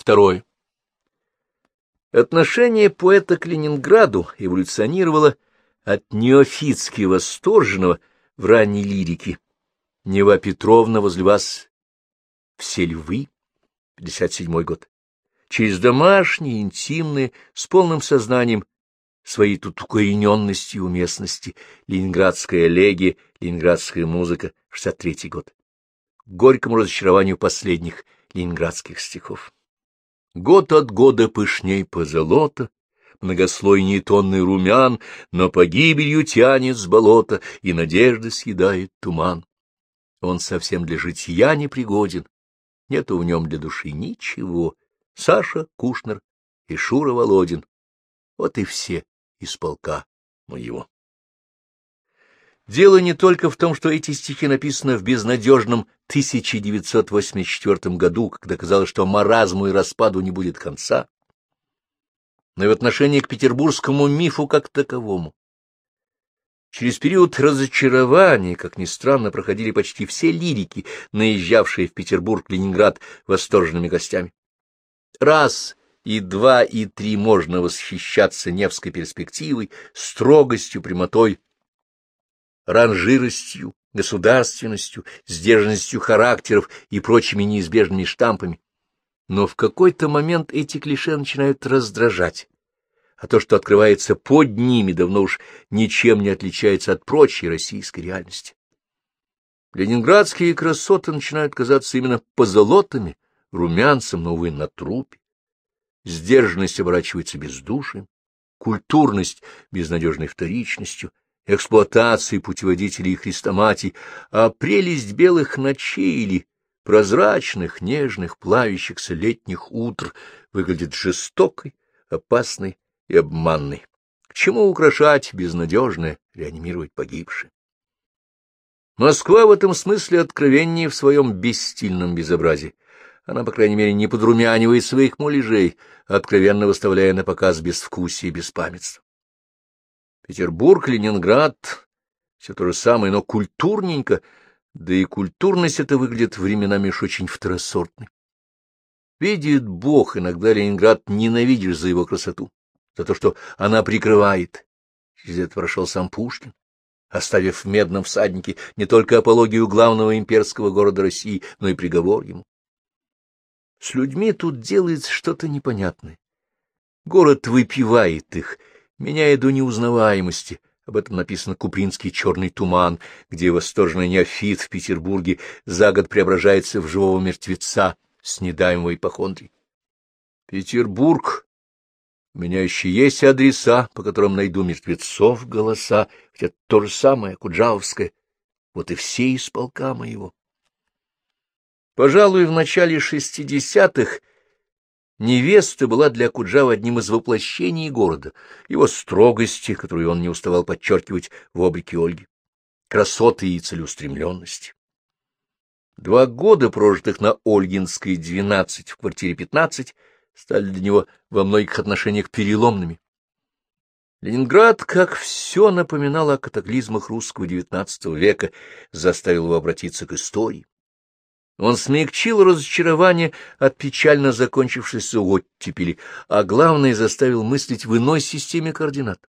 Второе. Отношение поэта к Ленинграду эволюционировало от неофитски восторженного в ранней лирике. Нева Петровна возле вас все львы, 57 год, через домашние, интимные, с полным сознанием своей тут укорененности и уместности, ленинградская элегия, ленинградская музыка, 63 год, горькому разочарованию последних ленинградских стихов. Год от года пышней позолота, многослойней тонны румян, но погибелью тянет с болота, и надежды съедает туман. Он совсем для житья непригоден, нету в нем для души ничего. Саша Кушнер и Шура Володин — вот и все из полка моего. Дело не только в том, что эти стихи написаны в безнадежном 1984 году, когда казалось, что маразму и распаду не будет конца, но и в отношении к петербургскому мифу как таковому. Через период разочарования, как ни странно, проходили почти все лирики, наезжавшие в Петербург-Ленинград восторженными гостями. Раз и два и три можно восхищаться Невской перспективой, строгостью, прямотой, ранжиростью, государственностью, сдержанностью характеров и прочими неизбежными штампами. Но в какой-то момент эти клише начинают раздражать, а то, что открывается под ними, давно уж ничем не отличается от прочей российской реальности. Ленинградские красоты начинают казаться именно позолотами, румянцем, но, увы, на трупе. Сдержанность оборачивается бездушием, культурность — безнадежной вторичностью, эксплуатации путеводителей и хрестоматий, а прелесть белых ночей или прозрачных, нежных, плавящихся летних утр выглядит жестокой, опасной и обманной. К чему украшать безнадежное, реанимировать погибшее? Москва в этом смысле откровеннее в своем бесстильном безобразии. Она, по крайней мере, не подрумянивает своих муляжей, откровенно выставляя на показ безвкусие и беспамятство. Петербург, Ленинград — все то же самое, но культурненько, да и культурность это выглядит временами уж очень второсортной. Видит Бог, иногда Ленинград ненавидишь за его красоту, за то, что она прикрывает. Через это прошел сам Пушкин, оставив в медном всаднике не только апологию главного имперского города России, но и приговор ему. С людьми тут делается что-то непонятное. Город выпивает их — меняя до неузнаваемости. Об этом написано Купринский «Черный туман», где восторженный неофит в Петербурге за год преображается в живого мертвеца с недаемой ипохондрией. Петербург. У меня еще есть адреса, по которым найду мертвецов голоса, хотя то же самое, Куджавское. Вот и все из полка моего. Пожалуй, в начале шестидесятых Невеста была для Куджава одним из воплощений города, его строгости, которую он не уставал подчеркивать в облике Ольги, красоты и целеустремленности. Два года, прожитых на Ольгинской 12 в квартире 15, стали для него во многих отношениях переломными. Ленинград, как все напоминало о катаклизмах русского XIX века, заставил его обратиться к истории. Он смягчил разочарование от печально закончившейся оттепели, а главное, заставил мыслить в иной системе координат.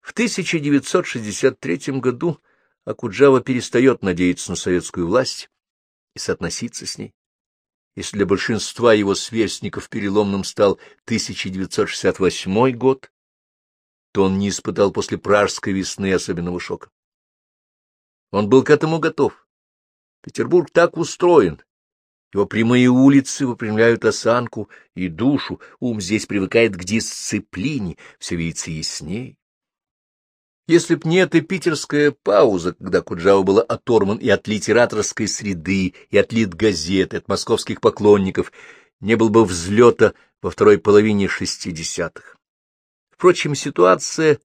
В 1963 году Акуджава перестает надеяться на советскую власть и соотноситься с ней. Если для большинства его сверстников переломным стал 1968 год, то он не испытал после пражской весны особенного шока. Он был к этому готов Петербург так устроен. Его прямые улицы выпрямляют осанку и душу, ум здесь привыкает к дисциплине, все видится ясней. Если б не эта питерская пауза, когда Куджава была оторван и от литераторской среды, и от литгазет, и от московских поклонников, не было бы взлета во второй половине шестидесятых. Впрочем, ситуация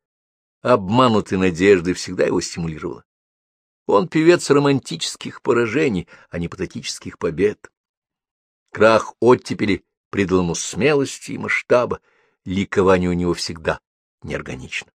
обманутой надежды всегда его стимулировала. Он певец романтических поражений, а не патетических побед. Крах оттепели придал ему смелости и масштаба, ликование у него всегда неорганично.